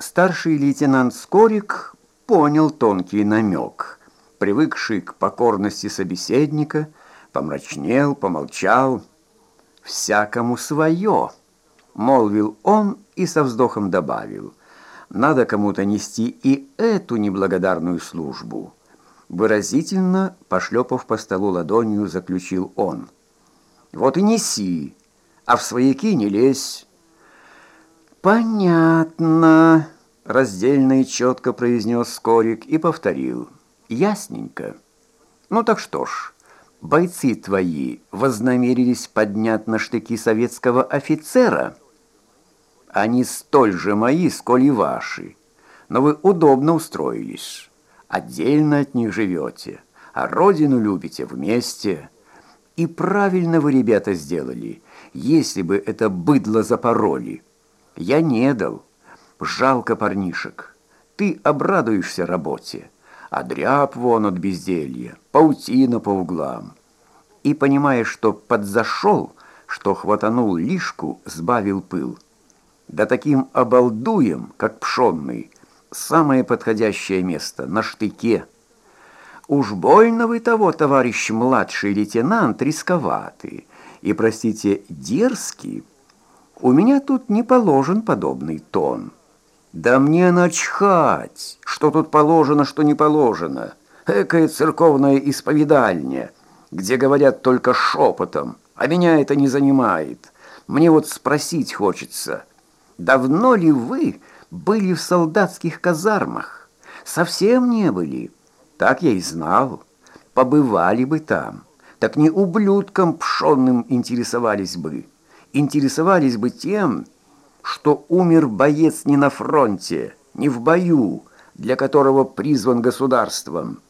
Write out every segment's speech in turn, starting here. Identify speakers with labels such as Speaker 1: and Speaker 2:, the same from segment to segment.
Speaker 1: Старший лейтенант Скорик понял тонкий намек. Привыкший к покорности собеседника, помрачнел, помолчал. «Всякому свое», — молвил он и со вздохом добавил. «Надо кому-то нести и эту неблагодарную службу». Выразительно, пошлепав по столу ладонью, заключил он. «Вот и неси, а в свояки не лезь». «Понятно», — раздельно и четко произнес Скорик и повторил. «Ясненько. Ну так что ж, бойцы твои вознамерились поднять на штыки советского офицера. Они столь же мои, сколь и ваши, но вы удобно устроились. Отдельно от них живете, а родину любите вместе. И правильно вы, ребята, сделали, если бы это быдло запороли». Я не дал. Жалко парнишек. Ты обрадуешься работе. А дряб вон от безделья, паутина по углам. И, понимая, что подзашел, что хватанул лишку, сбавил пыл. Да таким обалдуем, как пшенный, самое подходящее место на штыке. Уж больно вы того, товарищ младший лейтенант, рисковатый и, простите, дерзкий, у меня тут не положен подобный тон. Да мне начхать, что тут положено, что не положено. Экая церковная исповедальня, где говорят только шепотом, а меня это не занимает. Мне вот спросить хочется, давно ли вы были в солдатских казармах? Совсем не были. Так я и знал. Побывали бы там. Так не ублюдком пшенным интересовались бы интересовались бы тем, что умер боец не на фронте, не в бою, для которого призван государством.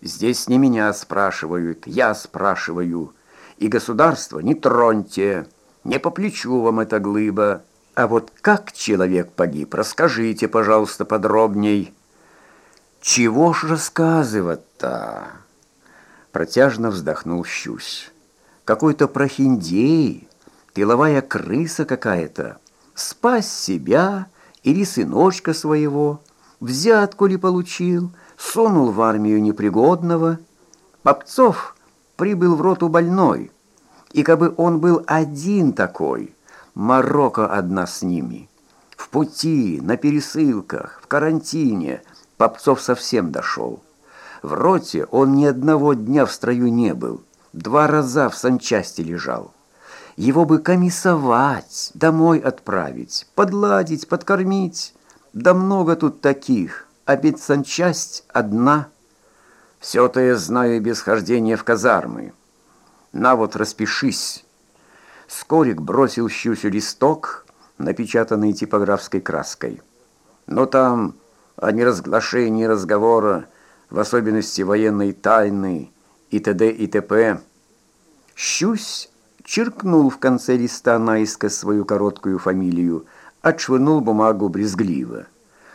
Speaker 1: Здесь не меня спрашивают, я спрашиваю. И государство не троньте, не по плечу вам эта глыба. А вот как человек погиб, расскажите, пожалуйста, подробней. Чего ж рассказывать-то? Протяжно вздохнул Щусь. Какой-то прохиндей тыловая крыса какая-то, спас себя или сыночка своего, взятку ли получил, сунул в армию непригодного. Попцов прибыл в роту больной, и кабы он был один такой, Марокко одна с ними. В пути, на пересылках, в карантине Попцов совсем дошел. В роте он ни одного дня в строю не был, два раза в санчасти лежал. Его бы комиссовать, домой отправить, подладить, подкормить. Да много тут таких, а санчасть одна. Все-то я знаю без хождения в казармы. На вот, распишись. Скорик бросил Щусю листок, напечатанный типографской краской. Но там о неразглашении разговора, в особенности военной тайны и т.д. и т.п. Щусь черкнул в конце листа наискось свою короткую фамилию, отшвырнул бумагу брезгливо.